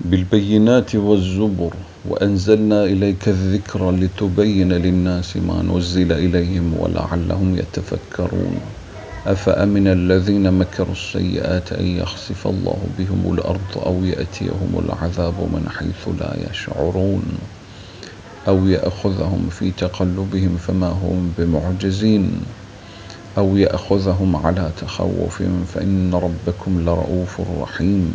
بالبينات والزبر وأنزلنا إليك الذكر لتبين للناس ما نزل إليهم ولعلهم يتفكرون. أفأمن الذين مكروا السيئات أن يخسف الله بهم الأرض أو يأتيهم العذاب من حيث لا يشعرون أو يأخذهم في تقلبهم فما هم بمعجزين أو يأخذهم على تخوف فإن ربكم لرؤوف رحيم.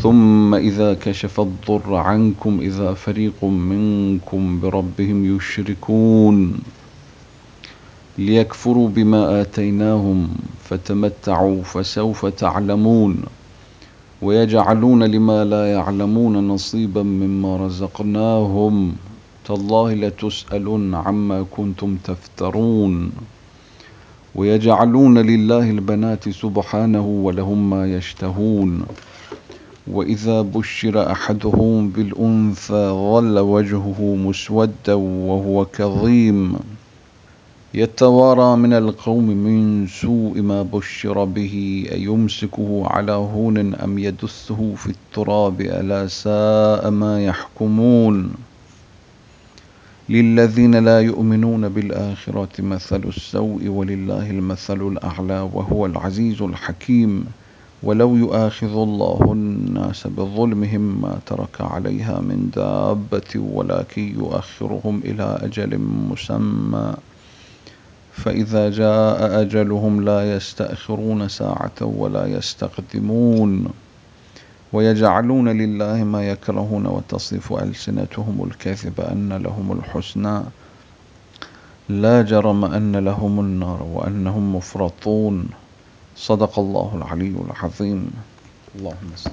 ثم إذا كشف الضر عنكم إذا فريق منكم بربهم يشركون. ليكفروا بما آتيناهم فتمتعوا فسوف تعلمون. ويجعلون لما لا يعلمون نصيبا مما رزقناهم. تالله لتسألن عما كنتم تفترون. ويجعلون لله البنات سبحانه ولهم ما يشتهون. وإذا بشر أحدهم بالأنثى ظل وجهه مسودا وهو كظيم. يتوارى من القوم من سوء ما بشر به أيمسكه على هون أم يدسه في التراب؟ ألا ساء ما يحكمون؟ للذين لا يؤمنون بالآخرة مثل السوء ولله المثل الأعلى وهو العزيز الحكيم. ولو يؤاخذ الله الناس بظلمهم ما ترك عليها من دابة ولكن يؤخرهم إلى أجل مسمى. فإذا جاء أجلهم لا يستأخرون ساعة ولا يستقدمون. ويجعلون لله ما يكرهون وتصف ألسنتهم الكذب أن لهم الحسنى. لا جرم أن لهم النار وأنهم مفرطون. صدق الله العلي العظيم. اللهم صل